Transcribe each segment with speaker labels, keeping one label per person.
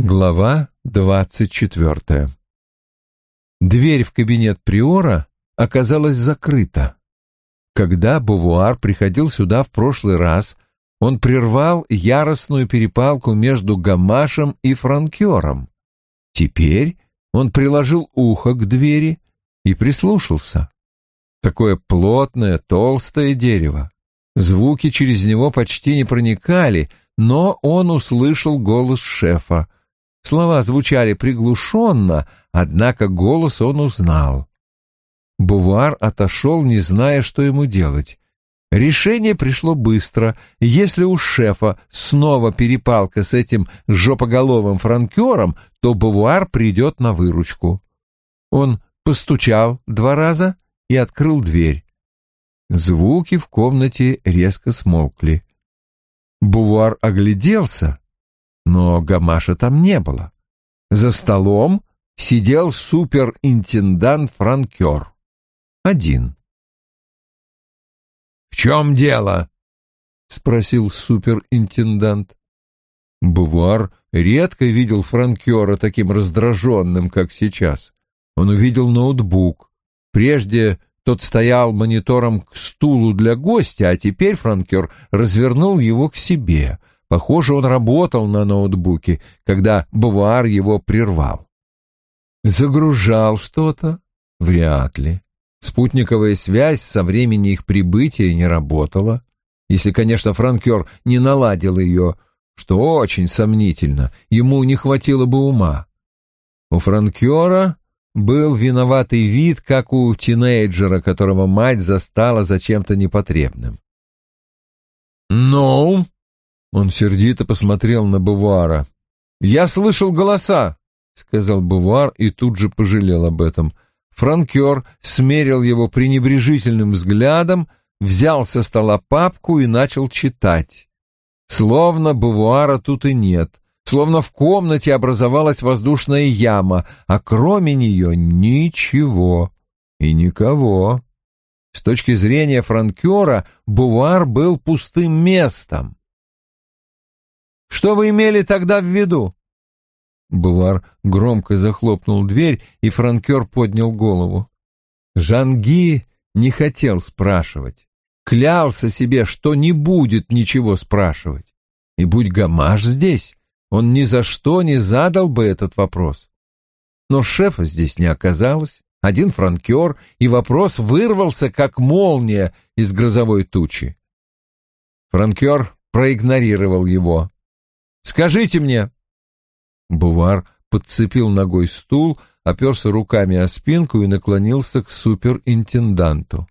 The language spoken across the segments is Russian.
Speaker 1: Глава двадцать четвертая Дверь в кабинет Приора оказалась закрыта. Когда Бувуар приходил сюда в прошлый раз, он прервал яростную перепалку между Гамашем и Франкером. Теперь он приложил ухо к двери и прислушался. Такое плотное, толстое дерево. Звуки через него почти не проникали, но он услышал голос шефа — Слова звучали приглушенно, однако голос он узнал. Бувар отошел, не зная, что ему делать. Решение пришло быстро. Если у шефа снова перепалка с этим жопоголовым франкером, то Бувар придет на выручку. Он постучал два раза и открыл дверь. Звуки в комнате резко смолкли. Бувар огляделся но Гамаша там не было. За столом сидел суперинтендант Франкер. Один. «В чем дело?» — спросил суперинтендант. Бувар редко видел Франкера таким раздраженным, как сейчас. Он увидел ноутбук. Прежде тот стоял монитором к стулу для гостя, а теперь Франкер развернул его к себе — Похоже, он работал на ноутбуке, когда Бувар его прервал. Загружал что-то? Вряд ли. Спутниковая связь со времени их прибытия не работала. Если, конечно, франкер не наладил ее, что очень сомнительно, ему не хватило бы ума. У франкера был виноватый вид, как у тинейджера, которого мать застала за чем-то непотребным. «Ну?» Он сердито посмотрел на Бувара. «Я слышал голоса», — сказал Бувар и тут же пожалел об этом. Франкер смерил его пренебрежительным взглядом, взял со стола папку и начал читать. Словно Бувара тут и нет, словно в комнате образовалась воздушная яма, а кроме нее ничего и никого. С точки зрения франкера Бувар был пустым местом. Что вы имели тогда в виду?» Бувар громко захлопнул дверь, и франкер поднял голову. Жанги не хотел спрашивать, клялся себе, что не будет ничего спрашивать. И будь Гамаш здесь, он ни за что не задал бы этот вопрос. Но шефа здесь не оказалось, один франкер, и вопрос вырвался, как молния из грозовой тучи. Франкер проигнорировал его. Скажите мне!» Бувар подцепил ногой стул, оперся руками о спинку и наклонился к суперинтенданту.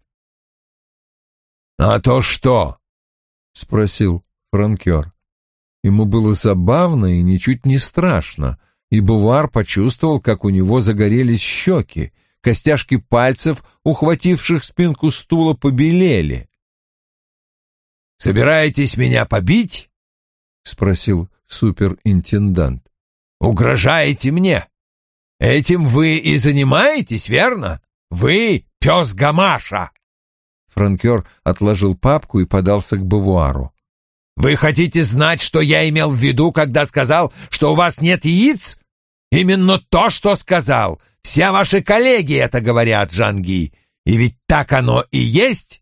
Speaker 1: «А то что?» — спросил франкер. Ему было забавно и ничуть не страшно, и Бувар почувствовал, как у него загорелись щеки, костяшки пальцев, ухвативших спинку стула, побелели. «Собираетесь меня побить?» — спросил суперинтендант. «Угрожаете мне? Этим вы и занимаетесь, верно? Вы пес Гамаша!» Франкер отложил папку и подался к Бавуару. «Вы хотите знать, что я имел в виду, когда сказал, что у вас нет яиц? Именно то, что сказал. Все ваши коллеги это говорят, Жанги. И ведь так оно и есть?»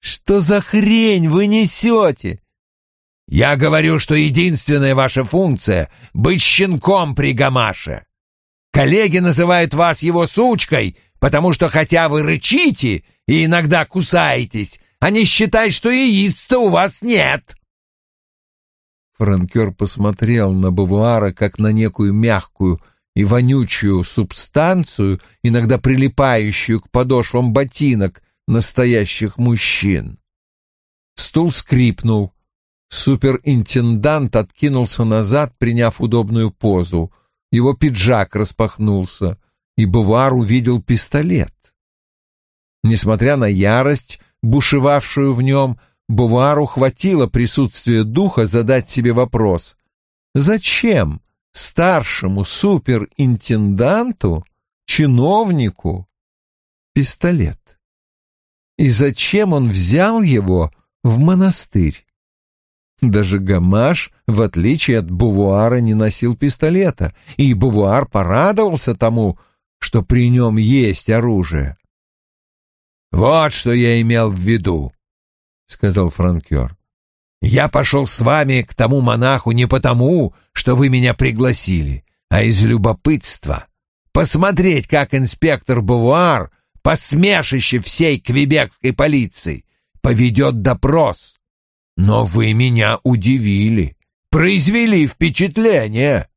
Speaker 1: «Что за хрень вы несете?» Я говорю, что единственная ваша функция — быть щенком при Гамаше. Коллеги называют вас его сучкой, потому что хотя вы рычите и иногда кусаетесь, они считают, что яиц-то у вас нет. Франкер посмотрел на Бавуара как на некую мягкую и вонючую субстанцию, иногда прилипающую к подошвам ботинок настоящих мужчин. Стул скрипнул — Суперинтендант откинулся назад, приняв удобную позу. Его пиджак распахнулся, и Бувар увидел пистолет. Несмотря на ярость, бушевавшую в нем, Бувару хватило присутствия духа задать себе вопрос. Зачем старшему суперинтенданту, чиновнику, пистолет? И зачем он взял его в монастырь? Даже Гамаш, в отличие от Бувуара, не носил пистолета, и Бувуар порадовался тому, что при нем есть оружие. «Вот что я имел в виду», — сказал франкер. «Я пошел с вами к тому монаху не потому, что вы меня пригласили, а из любопытства. Посмотреть, как инспектор Бувуар, посмешище всей квебекской полиции, поведет допрос. Но вы меня удивили, произвели впечатление.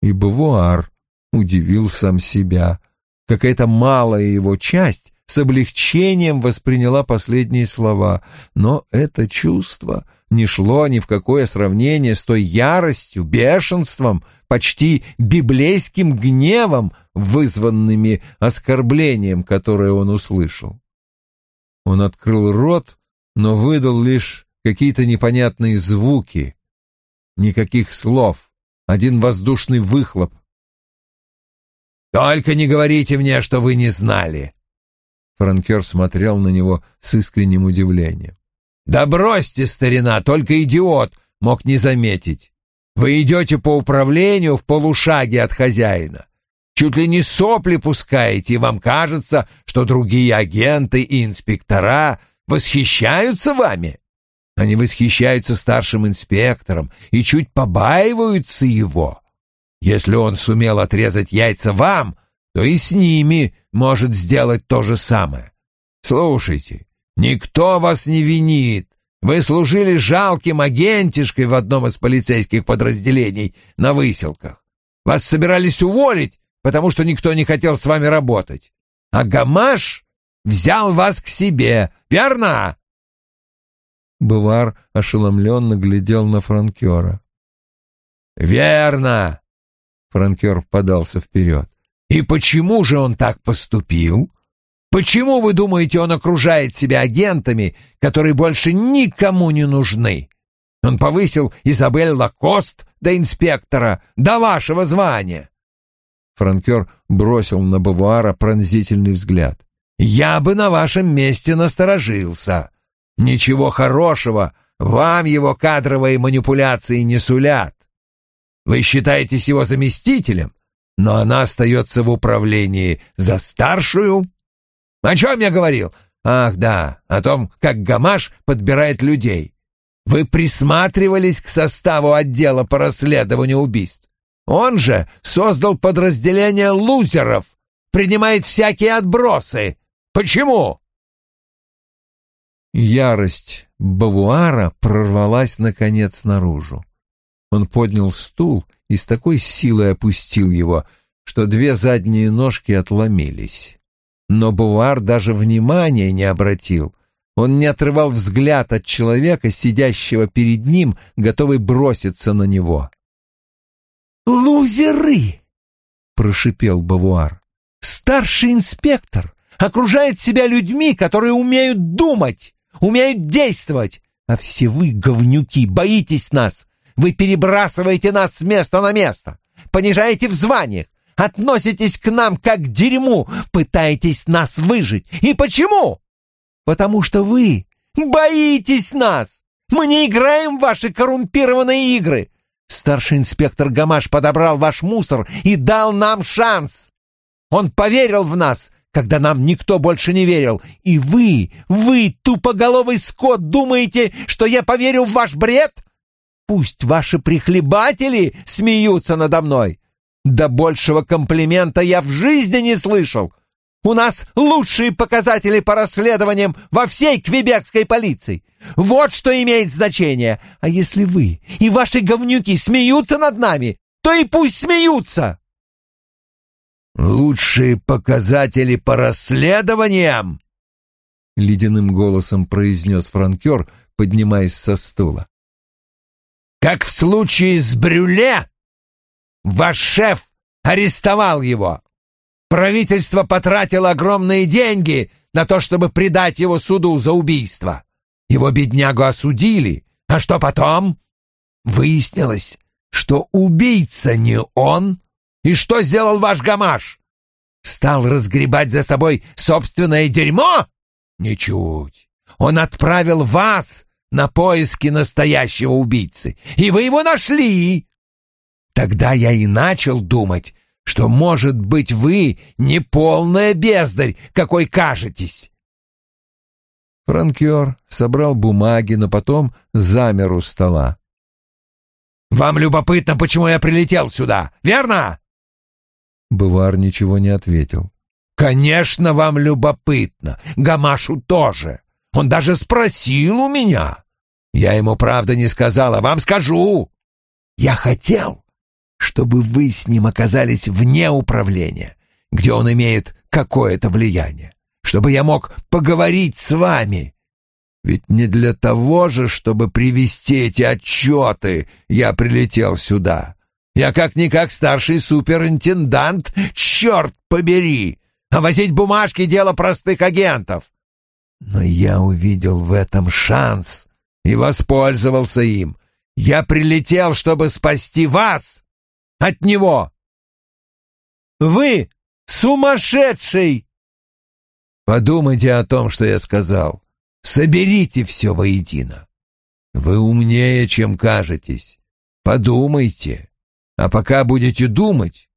Speaker 1: И Бувуар удивил сам себя. Какая-то малая его часть с облегчением восприняла последние слова, но это чувство не шло ни в какое сравнение с той яростью, бешенством, почти библейским гневом, вызванными оскорблением, которое он услышал. Он открыл рот, но выдал лишь какие-то непонятные звуки. Никаких слов, один воздушный выхлоп. «Только не говорите мне, что вы не знали!» Франкер смотрел на него с искренним удивлением. «Да бросьте, старина, только идиот мог не заметить. Вы идете по управлению в полушаге от хозяина. Чуть ли не сопли пускаете, и вам кажется, что другие агенты и инспектора восхищаются вами. Они восхищаются старшим инспектором и чуть побаиваются его. Если он сумел отрезать яйца вам, то и с ними может сделать то же самое. Слушайте, никто вас не винит. Вы служили жалким агентишкой в одном из полицейских подразделений на выселках. Вас собирались уволить, потому что никто не хотел с вами работать. А Гамаш взял вас к себе, верно?» Бувар ошеломленно глядел на франкера.
Speaker 2: «Верно!» — франкер подался вперед. «И почему же он так поступил? Почему, вы думаете, он окружает себя агентами, которые больше никому не нужны? Он повысил Изабель Лакост до инспектора, до вашего звания.
Speaker 1: Франкер бросил на Бавуара пронзительный взгляд.
Speaker 2: «Я бы на вашем месте насторожился. Ничего хорошего вам его кадровые манипуляции не сулят. Вы считаетесь его заместителем, но она остается в управлении за старшую. О чем я говорил? Ах, да, о том, как Гамаш подбирает людей. Вы присматривались к составу отдела по расследованию убийств. Он же создал подразделение лузеров, принимает всякие отбросы. Почему?
Speaker 1: Ярость Бавуара прорвалась наконец наружу. Он поднял стул и с такой силой опустил его, что две задние ножки отломились. Но Бавуар даже внимания не обратил. Он не отрывал взгляд от человека, сидящего перед ним, готовый броситься на него.
Speaker 3: «Лузеры!» — прошипел Бавуар. «Старший инспектор окружает себя людьми, которые умеют думать, умеют действовать, а все вы, говнюки, боитесь нас. Вы перебрасываете нас с места на место, понижаете в званиях, относитесь к нам как к дерьму, пытаетесь нас выжить. И почему? Потому что вы боитесь нас. Мы не играем в ваши коррумпированные игры. Старший инспектор Гамаш подобрал ваш мусор и дал нам шанс. Он поверил в нас, когда нам никто больше не верил. И вы, вы, тупоголовый скот, думаете, что я поверю в ваш бред? Пусть ваши прихлебатели смеются надо мной. Да большего комплимента я в жизни не слышал. У нас лучшие показатели по расследованиям во всей квебекской полиции. Вот что имеет значение. А если вы и ваши говнюки смеются над нами, то и пусть смеются.
Speaker 2: Лучшие показатели по расследованиям, ледяным голосом произнес франкер, поднимаясь со стула. Как в случае с Брюле, ваш шеф арестовал его. Правительство потратило огромные деньги на то, чтобы предать его суду за убийство. Его беднягу осудили. А что потом? Выяснилось, что убийца не он. И что сделал ваш гамаш? Стал разгребать за собой собственное дерьмо? Ничуть. Он отправил вас на поиски настоящего убийцы, и вы его нашли. Тогда я и начал думать, что, может быть, вы не полная бездарь, какой кажетесь.
Speaker 1: Франкер собрал бумаги, но потом замер у стола.
Speaker 2: «Вам любопытно, почему я прилетел сюда, верно?»
Speaker 1: Бывар ничего не ответил.
Speaker 2: «Конечно, вам любопытно. Гамашу тоже. Он даже спросил у меня. Я ему правда не сказал, а вам скажу. Я хотел, чтобы вы с ним оказались вне управления, где он имеет какое-то влияние, чтобы я мог поговорить с вами. Ведь не для того же, чтобы привести эти отчеты, я прилетел сюда. Я как-никак старший суперинтендант, черт побери! А возить бумажки — дело простых агентов. Но я увидел в этом шанс и воспользовался им. Я прилетел, чтобы спасти вас от него.
Speaker 3: Вы сумасшедший!
Speaker 2: Подумайте о том, что я сказал. Соберите все воедино. Вы умнее, чем кажетесь. Подумайте. А пока будете думать,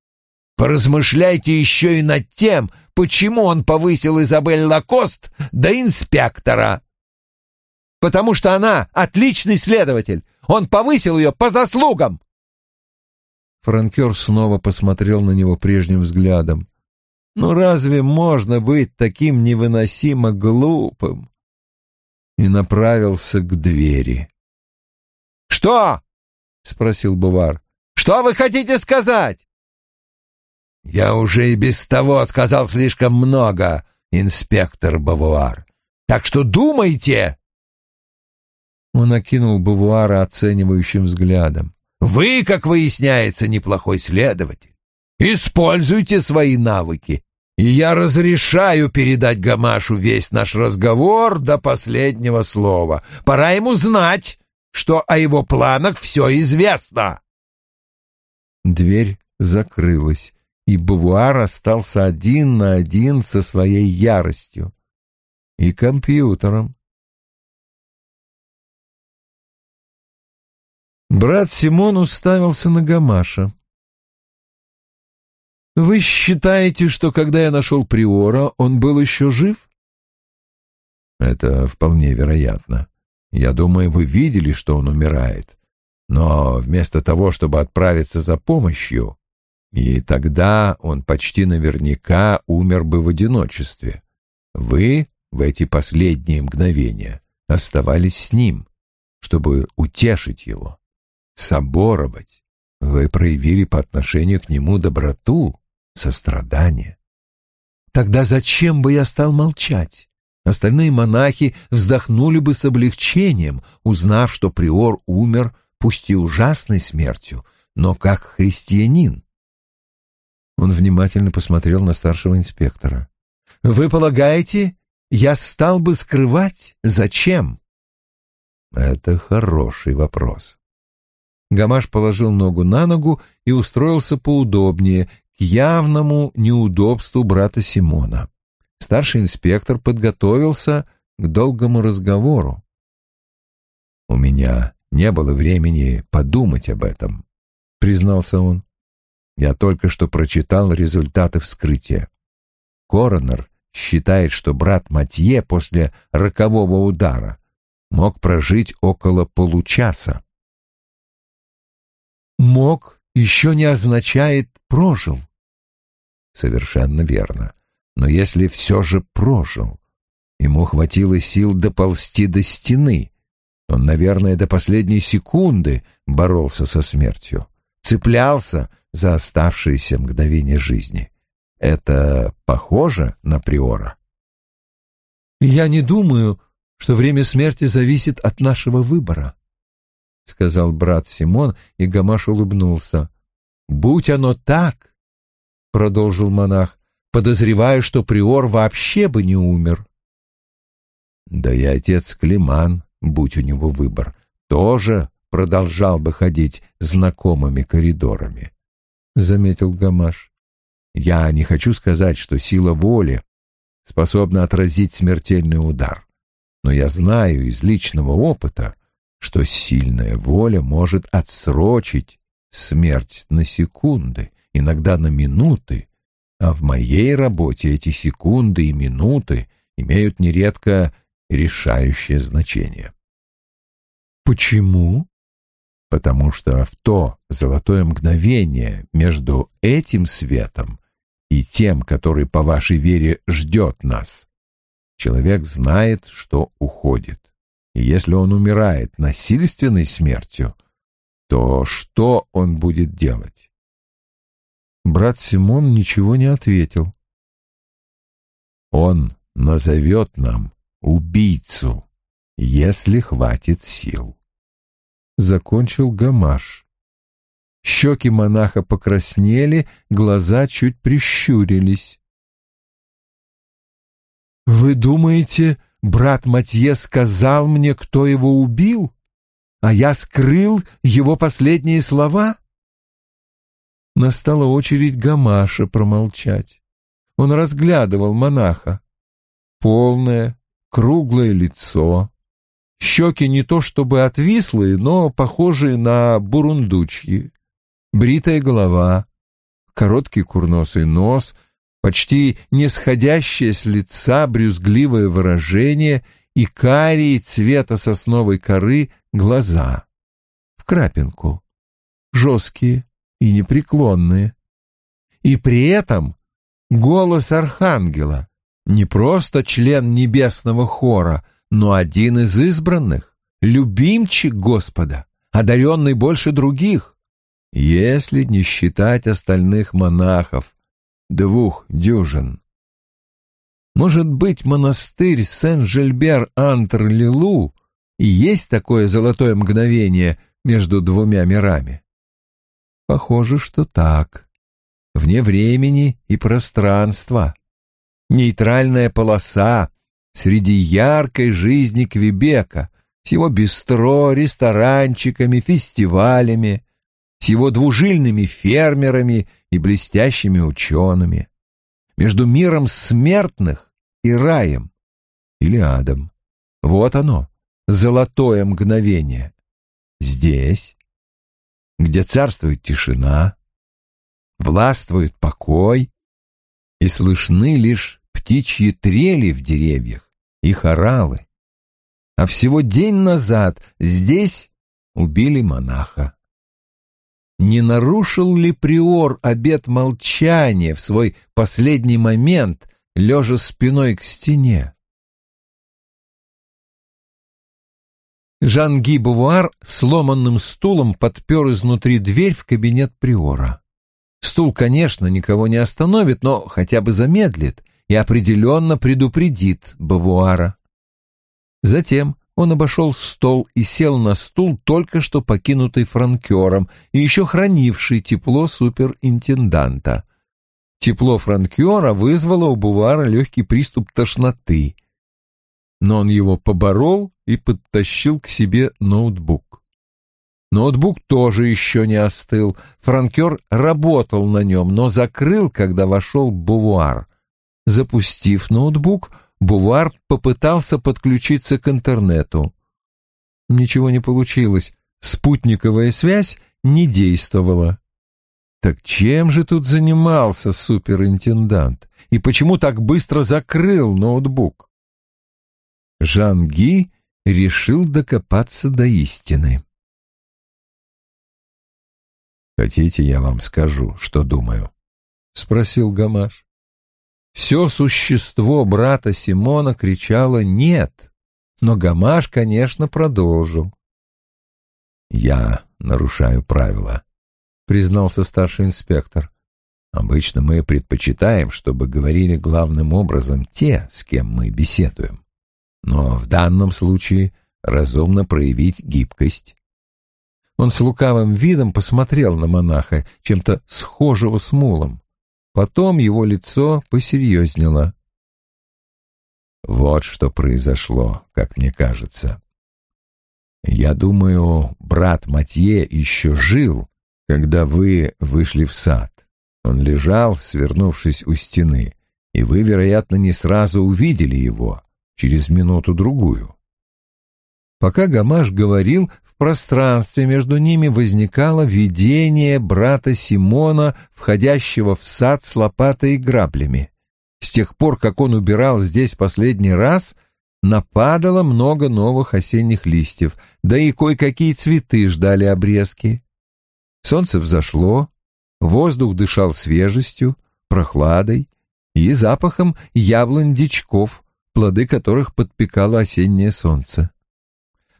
Speaker 2: поразмышляйте еще и над тем, почему он повысил Изабель Лакост до инспектора.
Speaker 3: Потому что она отличный следователь. Он повысил ее по заслугам.
Speaker 1: Франкер снова посмотрел на него прежним взглядом. «Ну разве можно быть таким невыносимо глупым?» И направился к двери.
Speaker 3: «Что?» — спросил Бувар. «Что вы хотите сказать?»
Speaker 2: «Я уже и без того сказал слишком много, инспектор Бавуар. Так что думайте!»
Speaker 1: Он окинул Бавуара оценивающим взглядом.
Speaker 2: Вы, как выясняется, неплохой следователь. Используйте свои навыки, и я разрешаю передать Гамашу весь наш разговор до последнего слова. Пора ему знать, что о его планах все известно.
Speaker 1: Дверь закрылась, и Бавуар остался один на один со своей яростью и компьютером. Брат Симон уставился на Гамаша. «Вы считаете, что когда я нашел Приора, он был еще жив?» «Это вполне вероятно. Я думаю, вы видели, что он умирает. Но вместо того, чтобы отправиться за помощью, и тогда он почти наверняка умер бы в одиночестве. Вы в эти последние мгновения оставались с ним, чтобы утешить его соборовать. Вы проявили по отношению к нему доброту, сострадание. Тогда зачем бы я стал молчать? Остальные монахи вздохнули бы с облегчением, узнав, что приор умер, пусть и ужасной смертью, но как христианин. Он внимательно посмотрел на старшего инспектора. «Вы полагаете, я стал бы скрывать? Зачем?» «Это хороший вопрос. Гамаш положил ногу на ногу и устроился поудобнее, к явному неудобству брата Симона. Старший инспектор подготовился к долгому разговору. «У меня не было времени подумать об этом», — признался он. «Я только что прочитал результаты вскрытия. Коронер считает, что брат Матье после рокового удара мог прожить около получаса.
Speaker 3: «Мог» еще не означает «прожил».
Speaker 1: Совершенно верно. Но если все же прожил, ему хватило сил доползти до стены. Он, наверное, до последней секунды боролся со смертью, цеплялся за оставшиеся мгновения жизни. Это похоже на Приора?
Speaker 3: «Я не думаю, что время смерти зависит от нашего выбора», — сказал брат Симон, и Гамаш улыбнулся. «Будь оно так», — продолжил монах, — «подозреваю, что приор вообще бы не умер».
Speaker 1: Да и отец Климан, будь у него выбор, тоже продолжал бы ходить знакомыми коридорами, — заметил Гамаш. Я не хочу сказать, что сила воли способна отразить смертельный удар. но я знаю из личного опыта, что сильная воля может отсрочить смерть на секунды, иногда на минуты, а в моей работе эти секунды и минуты имеют нередко решающее значение.
Speaker 3: Почему?
Speaker 1: Потому что в то золотое мгновение между этим светом и тем, который по вашей вере ждет нас, человек знает, что уходит. И если он умирает насильственной смертью, то что он будет делать?
Speaker 3: Брат Симон ничего не ответил.
Speaker 1: Он назовет нам убийцу, если хватит сил.
Speaker 3: Закончил Гамаш. Щеки монаха покраснели, глаза чуть прищурились. «Вы думаете, брат Матье сказал мне, кто его убил, а я скрыл его последние слова?» Настала очередь Гамаша промолчать. Он разглядывал монаха. Полное, круглое лицо. Щеки не то чтобы отвислые, но похожие на бурундучьи. Бритая голова, короткий курносый нос, почти не сходящее с лица брюзгливое выражение и карие цвета сосновой коры глаза. В крапинку. Жесткие, и непреклонные. И при этом голос архангела, не просто член небесного хора, но один из избранных, любимчик Господа, одаренный больше других, если не считать остальных монахов, двух дюжин. Может быть, монастырь Сен-Жильбер-Антр-Лилу и есть такое золотое мгновение между двумя мирами? Похоже, что так. Вне времени и пространства. Нейтральная полоса среди яркой жизни Квебека, с его бистро, ресторанчиками, фестивалями, с его двужильными фермерами и блестящими учеными. Между миром смертных и раем или адом. Вот оно, золотое мгновение. Здесь где царствует тишина, властвует покой, и слышны лишь птичьи трели в деревьях и хоралы. А всего день назад здесь убили монаха. Не нарушил ли приор обет молчания в свой последний момент, лежа спиной к стене? Жан-Ги Бувуар сломанным стулом подпер изнутри дверь в кабинет Приора. Стул, конечно, никого не остановит, но хотя бы замедлит и определенно предупредит Бавуара. Затем он обошел стол и сел на стул, только что покинутый франкером и еще хранивший тепло суперинтенданта. Тепло франкера вызвало у Бувара легкий приступ тошноты но он его поборол и подтащил к себе ноутбук. Ноутбук тоже еще не остыл. Франкер работал на нем, но закрыл, когда вошел Бувуар. Запустив ноутбук, Бувуар попытался подключиться к интернету. Ничего не получилось. Спутниковая связь не действовала. Так чем же тут занимался суперинтендант? И почему так быстро закрыл ноутбук? Жан Ги решил докопаться до истины.
Speaker 1: «Хотите, я вам скажу, что думаю?» — спросил Гамаш.
Speaker 3: Все существо брата Симона кричало «нет», но Гамаш, конечно, продолжил.
Speaker 1: «Я нарушаю правила», — признался старший инспектор. «Обычно мы предпочитаем, чтобы говорили главным образом те, с кем мы беседуем но в данном случае разумно проявить гибкость.
Speaker 3: Он с лукавым видом посмотрел на монаха, чем-то схожего с мулом. Потом его лицо посерьезнело.
Speaker 1: Вот что произошло, как мне кажется. Я думаю, брат Матье еще жил, когда вы вышли в сад. Он лежал, свернувшись у стены, и вы, вероятно, не сразу увидели его через минуту-другую. Пока Гамаш говорил, в пространстве между ними возникало видение брата Симона, входящего в сад с лопатой и граблями. С тех пор, как он убирал здесь последний раз, нападало много новых осенних листьев, да и кое-какие цветы ждали обрезки. Солнце взошло, воздух дышал свежестью, прохладой и запахом яблонь-дичков, плоды которых подпекало осеннее солнце.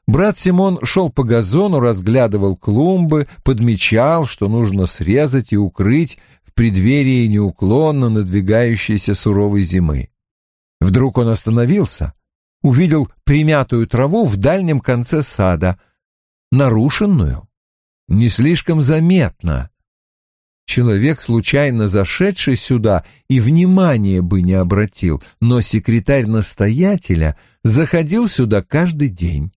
Speaker 1: Брат Симон шел по газону, разглядывал клумбы, подмечал, что нужно срезать и укрыть в преддверии неуклонно надвигающейся суровой зимы. Вдруг он остановился, увидел примятую траву в дальнем конце сада, нарушенную, не слишком заметно. Человек, случайно зашедший сюда, и внимания бы не обратил, но секретарь настоятеля заходил сюда каждый день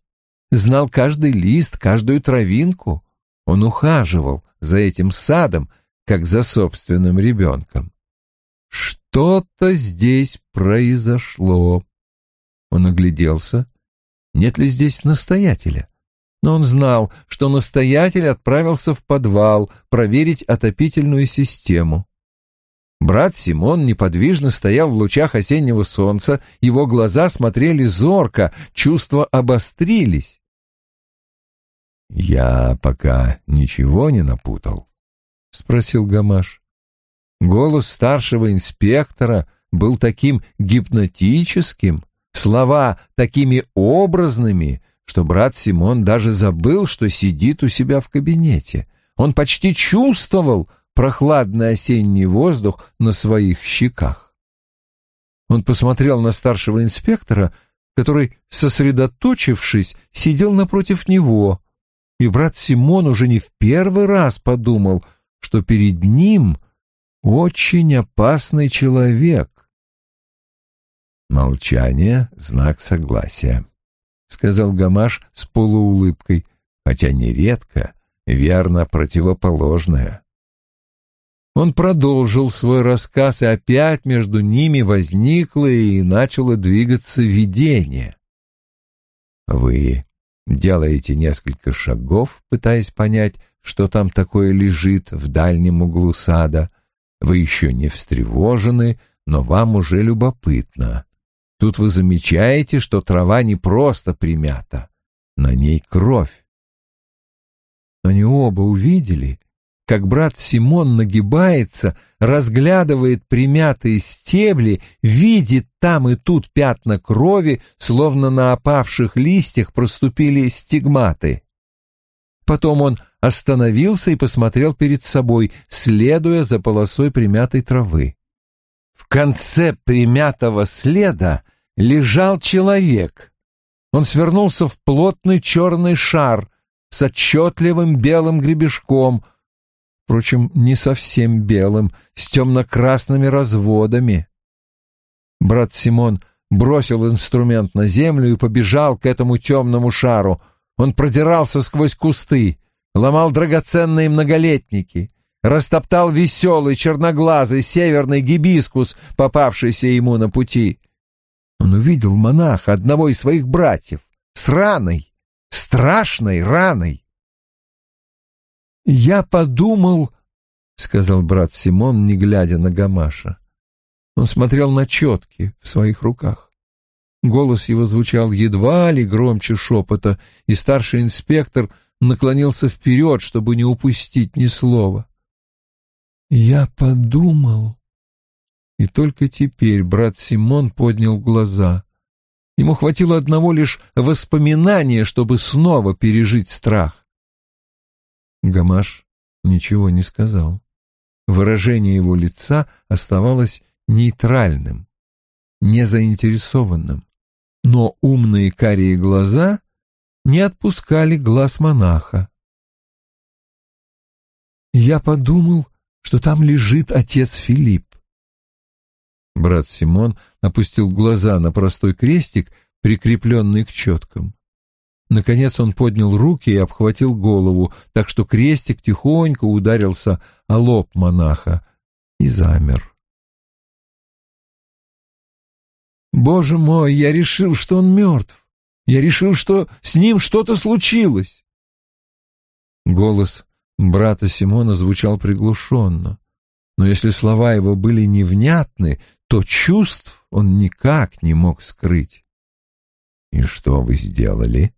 Speaker 1: знал каждый лист, каждую травинку. Он ухаживал за этим садом, как за собственным ребенком. Что-то здесь произошло. Он огляделся. Нет ли здесь настоятеля? Но он знал, что настоятель отправился в подвал проверить отопительную систему. Брат Симон неподвижно стоял в лучах осеннего солнца, его глаза смотрели зорко, чувства обострились. «Я пока ничего не напутал?» — спросил Гамаш. Голос старшего инспектора был таким гипнотическим, слова такими образными, что брат Симон даже забыл, что сидит у себя в кабинете. Он почти чувствовал прохладный осенний воздух на своих щеках. Он посмотрел на старшего инспектора, который, сосредоточившись, сидел напротив него, и брат Симон уже не в первый раз подумал, что перед ним очень опасный человек. «Молчание — знак согласия», — сказал Гамаш с полуулыбкой, хотя нередко верно противоположное. Он продолжил свой рассказ, и опять между ними возникло и начало двигаться видение. «Вы делаете несколько шагов, пытаясь понять, что там такое лежит в дальнем углу сада. Вы еще не встревожены, но вам уже любопытно. Тут вы замечаете, что трава не просто примята, на ней кровь. Они оба увидели, как брат Симон нагибается, разглядывает примятые стебли, видит там и тут пятна крови, словно на опавших листьях проступили стигматы. Потом он остановился и посмотрел перед собой, следуя за полосой примятой травы. В конце примятого следа лежал человек. Он свернулся в плотный черный шар с отчетливым белым гребешком — впрочем, не совсем белым, с темно-красными разводами. Брат Симон бросил инструмент на землю и побежал к этому темному шару. Он продирался сквозь кусты, ломал драгоценные многолетники, растоптал веселый черноглазый северный гибискус, попавшийся ему на пути. Он увидел монаха, одного из своих братьев, с раной, страшной раной. «Я подумал», — сказал брат Симон, не глядя на Гамаша. Он смотрел на четки в своих руках. Голос его звучал едва ли громче шепота, и старший инспектор наклонился вперед, чтобы не упустить ни слова. «Я подумал...» И только теперь брат Симон поднял глаза. Ему хватило одного лишь воспоминания, чтобы снова пережить страх. Гамаш ничего не сказал. Выражение его лица оставалось нейтральным, незаинтересованным, но умные карие глаза не отпускали глаз монаха. «Я подумал, что там лежит отец Филипп». Брат Симон опустил глаза на простой крестик, прикрепленный к четкам. Наконец он поднял руки и обхватил голову, так что крестик тихонько ударился о лоб монаха и замер. «Боже мой, я решил, что он мертв.
Speaker 3: Я решил, что с ним что-то случилось.
Speaker 1: Голос брата Симона звучал приглушенно, но если слова его были невнятны, то чувств он никак не мог скрыть. «И что вы сделали?» —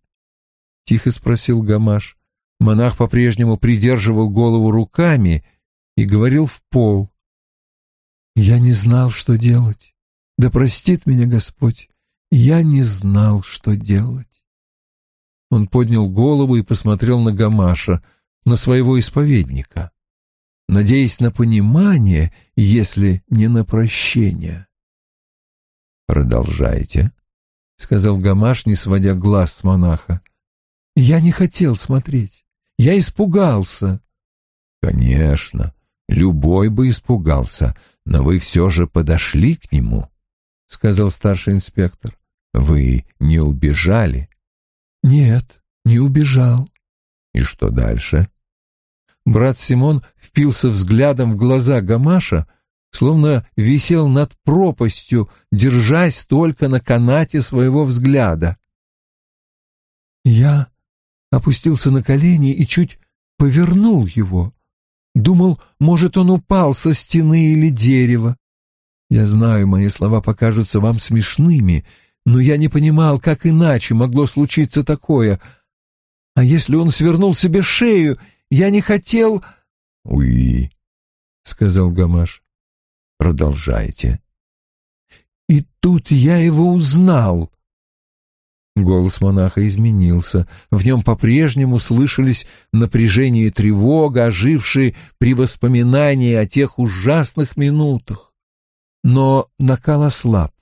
Speaker 1: тихо спросил Гамаш. Монах по-прежнему придерживал голову руками и говорил в пол.
Speaker 3: «Я не знал, что делать. Да простит меня Господь. Я не знал, что делать».
Speaker 1: Он поднял голову и посмотрел на Гамаша, на своего исповедника, надеясь на понимание, если не на прощение. «Продолжайте», — сказал Гамаш, не сводя глаз с монаха.
Speaker 3: «Я не хотел смотреть. Я испугался».
Speaker 1: «Конечно, любой бы испугался, но вы все же подошли к нему», — сказал старший инспектор. «Вы не убежали?»
Speaker 3: «Нет, не убежал».
Speaker 1: «И что дальше?»
Speaker 3: Брат Симон впился взглядом в глаза Гамаша, словно висел над пропастью, держась только на канате своего взгляда. Я опустился на колени и чуть повернул его. Думал, может, он упал со стены или дерева. Я знаю, мои слова покажутся вам смешными, но я не понимал, как иначе могло случиться такое. А если он свернул себе шею, я не хотел...
Speaker 1: — Уи, — сказал Гамаш. — Продолжайте.
Speaker 3: — И тут я его узнал.
Speaker 1: Голос монаха изменился. В нем по-прежнему слышались напряжение и тревога, ожившие при воспоминании о тех ужасных минутах. Но накал ослаб.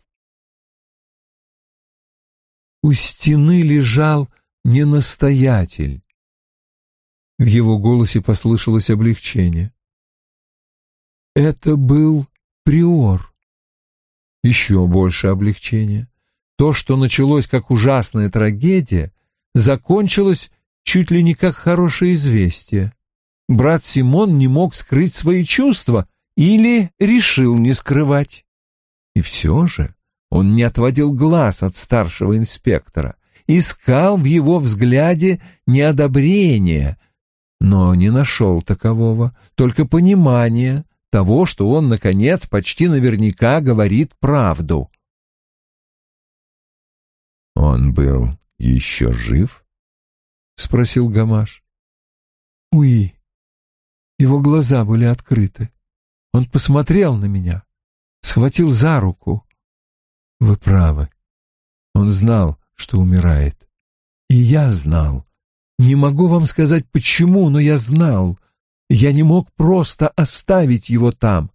Speaker 3: У стены лежал ненастоятель. В его голосе послышалось облегчение. Это был приор. Еще больше облегчения. То, что началось как ужасная трагедия, закончилось чуть ли не как хорошее известие. Брат Симон не мог скрыть свои чувства или решил не скрывать. И все же он не отводил глаз от старшего инспектора, искал в его взгляде неодобрение, но не нашел такового, только понимание того, что он, наконец, почти наверняка говорит правду.
Speaker 1: «Он был еще жив?» — спросил Гамаш.
Speaker 3: «Уи». Его глаза были открыты. Он посмотрел на меня, схватил за руку. Вы правы. Он знал, что умирает. И я знал. Не могу вам сказать почему, но я знал. Я не мог просто оставить его там.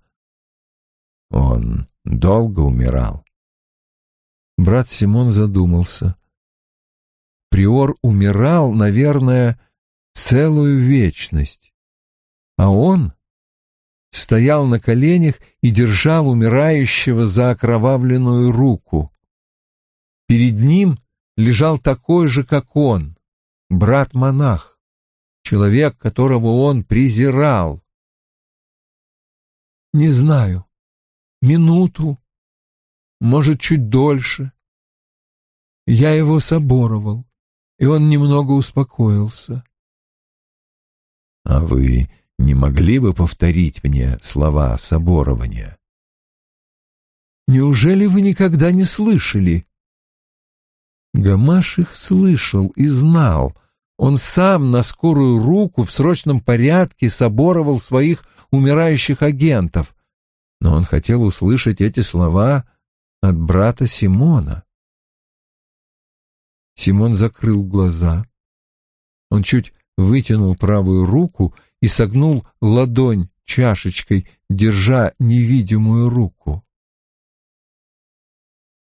Speaker 1: Он долго умирал.
Speaker 3: Брат Симон задумался. Приор умирал, наверное, целую вечность. А он стоял на коленях и держал умирающего за окровавленную руку. Перед ним лежал такой же, как он, брат-монах, человек, которого он презирал. Не знаю, минуту, может, чуть дольше. Я его соборовал, и он немного успокоился.
Speaker 1: — А вы не могли бы повторить мне слова соборования?
Speaker 3: Неужели вы никогда не слышали? Гамаш их слышал и знал. Он сам на скорую руку в срочном порядке соборовал своих умирающих агентов. Но он хотел услышать эти слова от брата Симона. Симон закрыл глаза. Он чуть вытянул правую руку и согнул ладонь чашечкой, держа невидимую руку.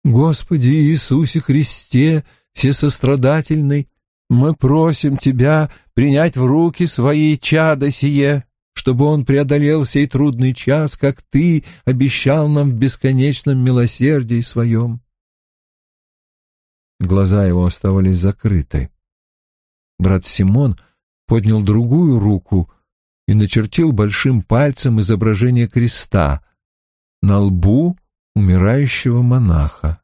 Speaker 3: «Господи Иисусе Христе, всесострадательный, мы просим Тебя принять в руки свои чада сие, чтобы он преодолел сей трудный час, как Ты обещал нам в бесконечном милосердии своем». Глаза его оставались закрыты. Брат Симон поднял другую руку и начертил большим пальцем изображение креста на лбу умирающего монаха.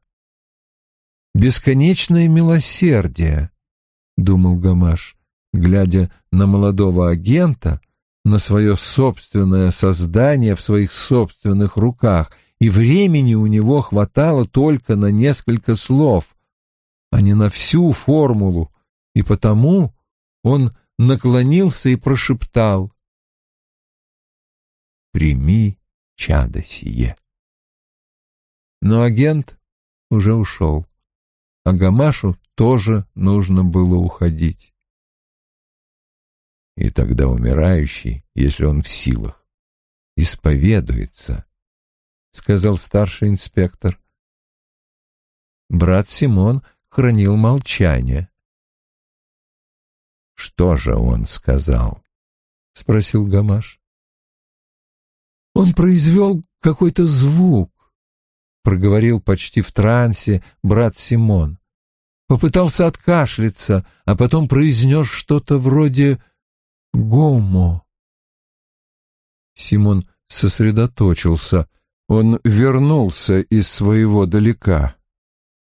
Speaker 1: бесконечное милосердие, — думал Гамаш, глядя на молодого агента, на свое собственное создание в своих собственных руках, и времени у него хватало только на несколько слов, а не на всю формулу, и потому он наклонился и прошептал «Прими чадо сие». Но агент уже ушел, а Гамашу тоже нужно было уходить. И тогда умирающий, если он в силах, исповедуется, — сказал старший инспектор. Брат Симон хранил молчание. «Что же он сказал?» — спросил Гамаш. «Он произвел какой-то звук», — проговорил почти в трансе брат Симон. Попытался откашляться, а потом произнес что-то вроде Гомо. Симон сосредоточился. Он вернулся из своего далека.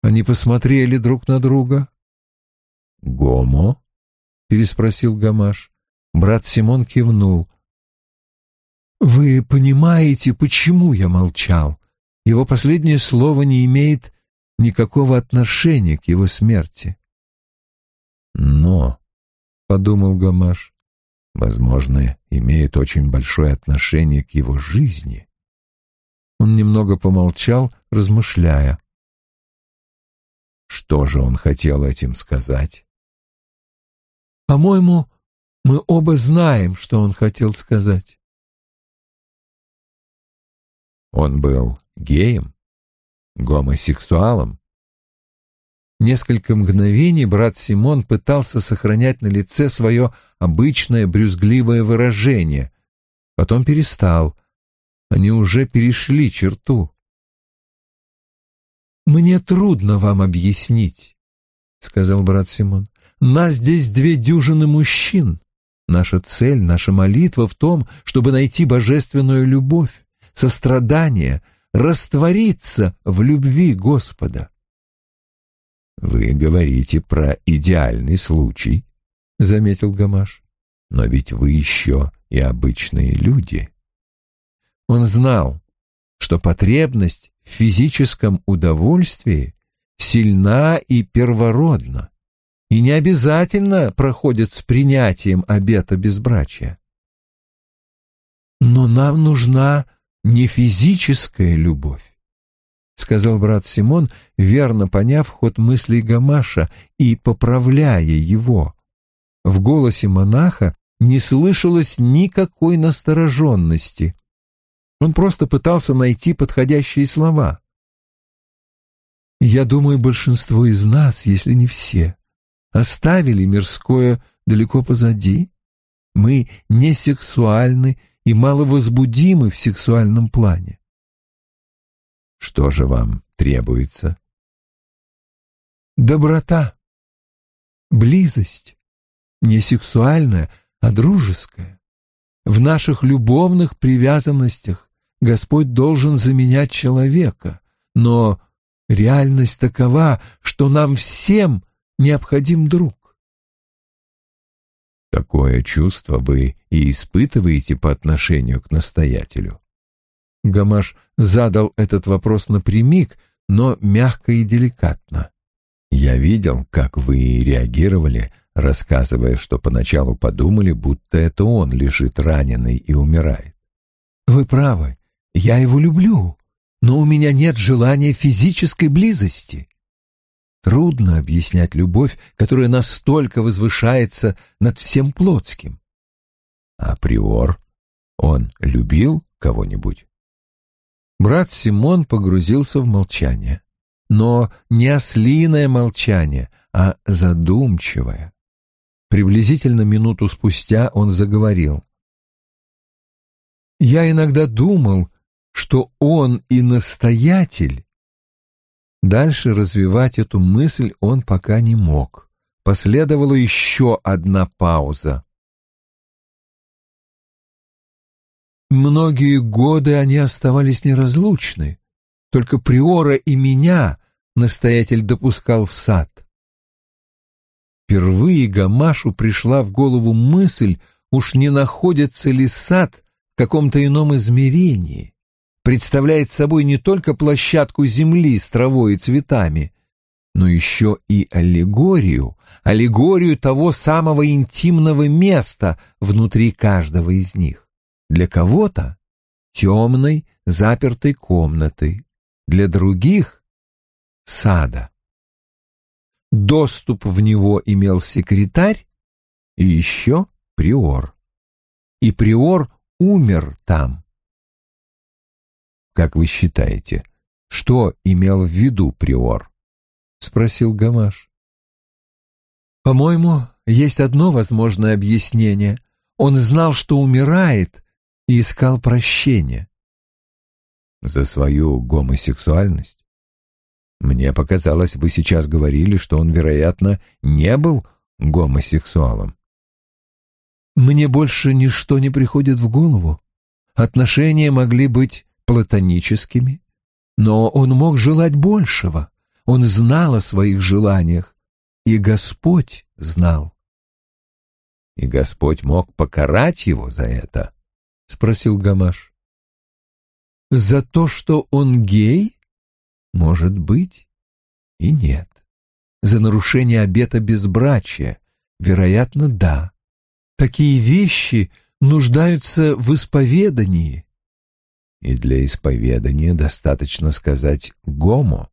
Speaker 1: Они посмотрели друг на друга. «Гомо?» — переспросил Гамаш. Брат Симон кивнул. «Вы понимаете, почему я молчал? Его последнее слово не имеет никакого отношения к его смерти». «Но», — подумал Гамаш, возможно, имеет очень большое отношение к его жизни. Он немного помолчал, размышляя. Что же он хотел этим сказать? По-моему, мы оба знаем, что он хотел сказать. Он был геем, гомосексуалом. Несколько мгновений брат Симон пытался сохранять на лице свое обычное брюзгливое выражение. Потом перестал. Они уже перешли черту. «Мне трудно вам объяснить», — сказал брат Симон. «Нас здесь две дюжины мужчин. Наша цель, наша молитва в том, чтобы найти божественную любовь, сострадание, раствориться в любви Господа. «Вы говорите про идеальный случай», — заметил Гамаш. «Но ведь вы еще и обычные люди». Он знал, что потребность в физическом удовольствии сильна и первородна, и не обязательно проходит с принятием обета безбрачия. Но нам нужна не физическая любовь, — сказал брат Симон, верно поняв ход мыслей Гамаша и поправляя его. В голосе монаха не слышалось никакой настороженности. Он просто пытался найти подходящие слова. «Я думаю, большинство из нас, если не все, оставили мирское далеко позади. Мы не сексуальны и маловозбудимы в сексуальном плане. Что же вам требуется? Доброта, близость, не сексуальная, а дружеская. В наших любовных привязанностях Господь должен заменять человека, но реальность такова, что нам всем необходим друг. Такое чувство вы и испытываете по отношению к настоятелю. Гамаш задал этот вопрос напрямик, но мягко и деликатно. «Я видел, как вы реагировали, рассказывая, что поначалу подумали, будто это он лежит раненый и умирает». «Вы правы, я его люблю, но у меня нет желания физической близости». Трудно объяснять любовь, которая настолько возвышается над всем плотским. А приор, он любил кого-нибудь? Брат Симон погрузился в молчание. Но не ослиное молчание, а задумчивое. Приблизительно минуту спустя он заговорил. «Я иногда думал, что он и настоятель...» Дальше развивать эту мысль он пока не мог. Последовала еще одна пауза. Многие годы они оставались неразлучны. Только Приора и меня
Speaker 3: настоятель допускал в сад. Впервые Гамашу пришла в голову мысль, уж не находится ли сад в каком-то ином измерении, представляет собой не только площадку земли с травой и цветами, но еще и аллегорию, аллегорию того самого интимного места внутри каждого из них. Для кого-то — темной, запертой комнаты, для других — сада. Доступ в него имел секретарь и еще приор. И приор умер там.
Speaker 1: Как вы считаете, что имел в виду приор? спросил Гамаш.
Speaker 3: По-моему, есть одно возможное объяснение. Он знал, что умирает, и искал прощения.
Speaker 1: За свою гомосексуальность? Мне показалось, вы сейчас говорили, что он, вероятно, не был гомосексуалом.
Speaker 3: Мне больше ничто не приходит в голову. Отношения могли быть платоническими, но он мог желать большего. Он знал о своих желаниях, и Господь знал.
Speaker 1: — И Господь мог покарать его за это?
Speaker 3: — спросил Гамаш. — За то, что он гей? Может быть, и нет. За нарушение обета безбрачия? Вероятно, да. Такие вещи нуждаются в исповедании.
Speaker 1: И для исповедания достаточно сказать «гомо».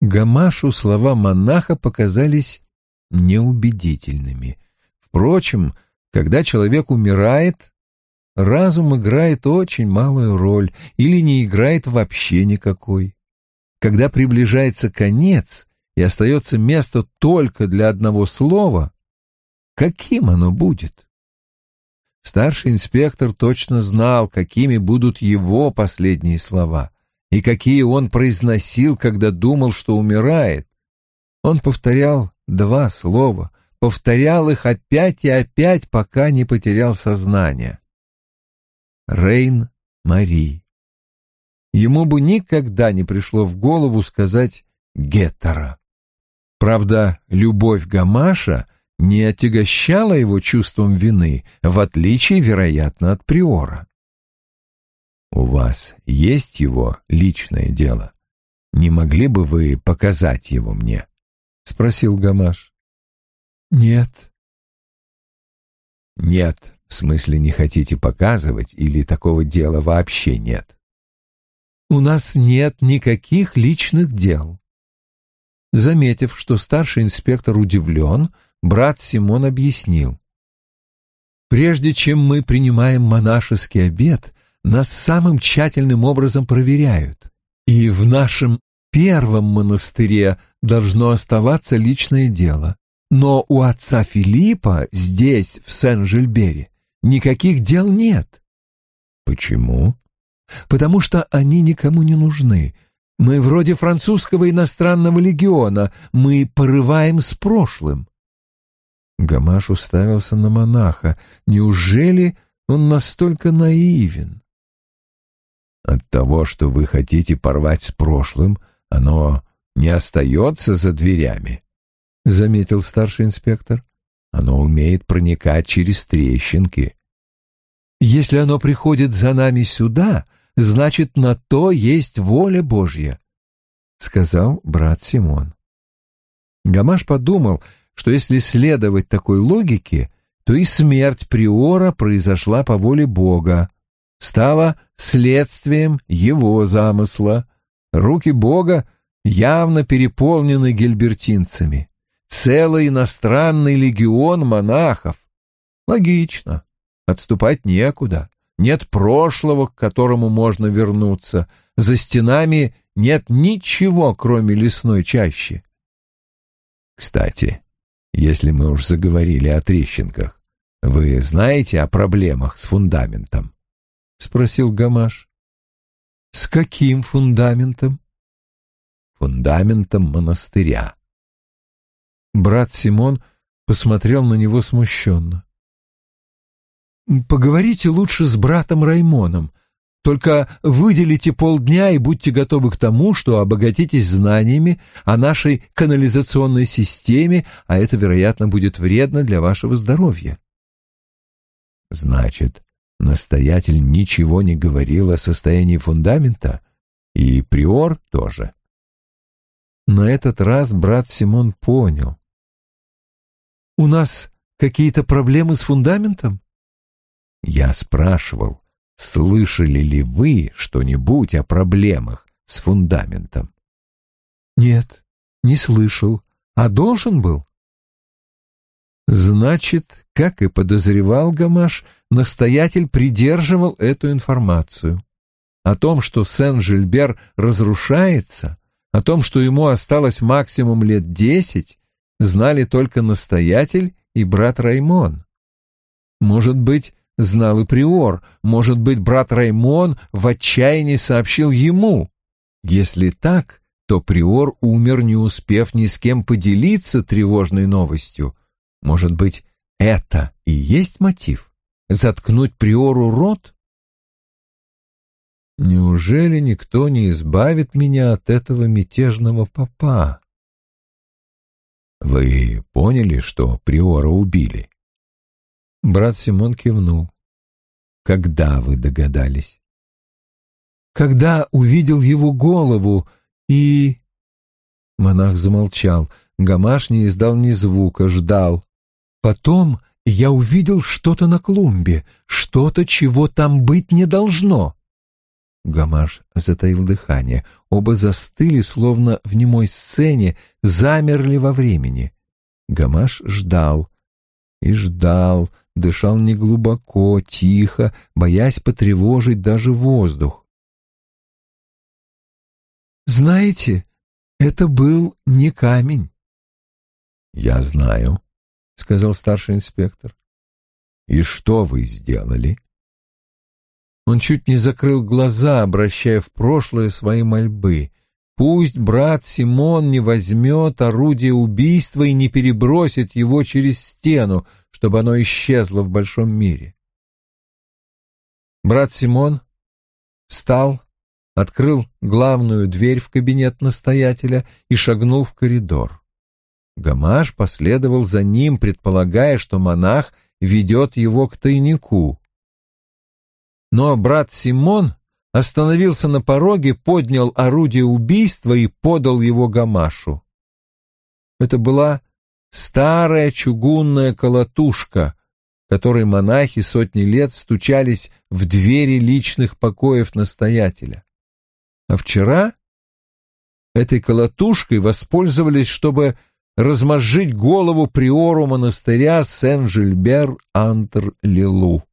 Speaker 3: Гамашу слова монаха показались неубедительными. Впрочем, когда человек умирает, разум играет очень малую роль или не играет вообще никакой. Когда приближается конец и остается место только для одного слова, каким оно будет? Старший инспектор точно знал, какими будут его последние слова и какие он произносил, когда думал, что умирает. Он повторял два слова, повторял их опять и опять, пока не потерял сознание. Рейн Мари. Ему бы никогда не пришло в голову сказать «гетера». Правда, любовь Гамаша не отягощала его чувством вины, в отличие, вероятно, от Приора.
Speaker 1: У вас есть его личное дело? Не могли бы вы показать его мне? Спросил Гамаш.
Speaker 3: Нет.
Speaker 1: Нет, в смысле не хотите показывать или такого дела вообще нет?
Speaker 3: У нас нет никаких личных дел. Заметив, что старший инспектор удивлен, брат Симон объяснил. Прежде чем мы принимаем монашеский обет, нас самым тщательным образом проверяют. И в нашем первом монастыре должно оставаться личное дело. Но у отца Филиппа здесь, в Сен-Жильбере, никаких дел нет.
Speaker 1: Почему?
Speaker 3: Потому что они никому не нужны. Мы вроде французского иностранного легиона, мы порываем с прошлым. Гамаш уставился на монаха. Неужели он настолько наивен?
Speaker 1: От того, что вы хотите порвать с прошлым, оно не остается за дверями, — заметил старший инспектор. Оно умеет проникать через трещинки.
Speaker 3: Если оно приходит за нами сюда, значит, на то есть воля Божья, — сказал брат Симон. Гамаш подумал, что если следовать такой логике, то и смерть Приора произошла по воле Бога, стала следствием его замысла. Руки Бога явно переполнены гельбертинцами. Целый иностранный легион монахов. Логично. Отступать некуда. Нет прошлого, к которому можно вернуться. За стенами нет ничего, кроме лесной чащи.
Speaker 1: Кстати, если мы уж заговорили о трещинках, вы знаете о проблемах с фундаментом?
Speaker 3: — спросил Гамаш. «С каким фундаментом?»
Speaker 1: «Фундаментом монастыря».
Speaker 3: Брат Симон посмотрел на него смущенно. «Поговорите лучше с братом Раймоном.
Speaker 1: Только выделите полдня и будьте готовы к тому, что обогатитесь знаниями о нашей канализационной системе, а это, вероятно, будет вредно для вашего здоровья.
Speaker 2: Значит, настоятель ничего не говорил о состоянии фундамента, и приор тоже.
Speaker 1: На этот раз брат Симон понял. «У нас какие-то проблемы с фундаментом?»
Speaker 2: Я спрашивал, слышали ли вы что-нибудь о проблемах с фундаментом?
Speaker 1: Нет, не слышал. А должен был? Значит, как и подозревал Гамаш, настоятель придерживал эту информацию. О том, что Сен-Жильбер разрушается, о том, что ему осталось максимум лет десять, знали только настоятель и брат Раймон. Может быть, знал и Приор, может быть, брат Раймон в отчаянии сообщил ему. Если так, то Приор умер, не успев ни с кем поделиться тревожной новостью. Может быть, это и есть мотив? Заткнуть Приору рот? Неужели никто не избавит меня от этого мятежного папа?
Speaker 2: Вы поняли, что Приора убили?
Speaker 1: Брат Симон кивнул.
Speaker 2: Когда вы догадались?
Speaker 1: Когда увидел его голову и... Монах замолчал. Гамаш не издал ни звука, ждал. Потом я увидел что-то на клумбе, что-то, чего там быть не должно. Гамаш затаил дыхание. Оба застыли, словно в немой сцене, замерли во времени. Гамаш ждал и ждал, дышал неглубоко, тихо, боясь потревожить даже воздух. «Знаете, это был не камень».
Speaker 2: «Я знаю», — сказал старший инспектор. «И что вы сделали?»
Speaker 1: Он чуть не закрыл глаза, обращая в прошлое свои мольбы. Пусть брат Симон не возьмет орудие убийства и не перебросит его через стену, чтобы оно исчезло в большом мире. Брат Симон встал, открыл главную дверь в кабинет настоятеля и шагнул в коридор. Гамаш последовал за ним, предполагая, что монах ведет его к тайнику. Но брат Симон остановился на пороге, поднял орудие убийства и подал его Гамашу. Это была старая чугунная колотушка, которой монахи сотни лет стучались в двери личных покоев настоятеля. А вчера этой колотушкой воспользовались, чтобы размозжить голову приору монастыря Сен-Жильбер-Антр-Лилу.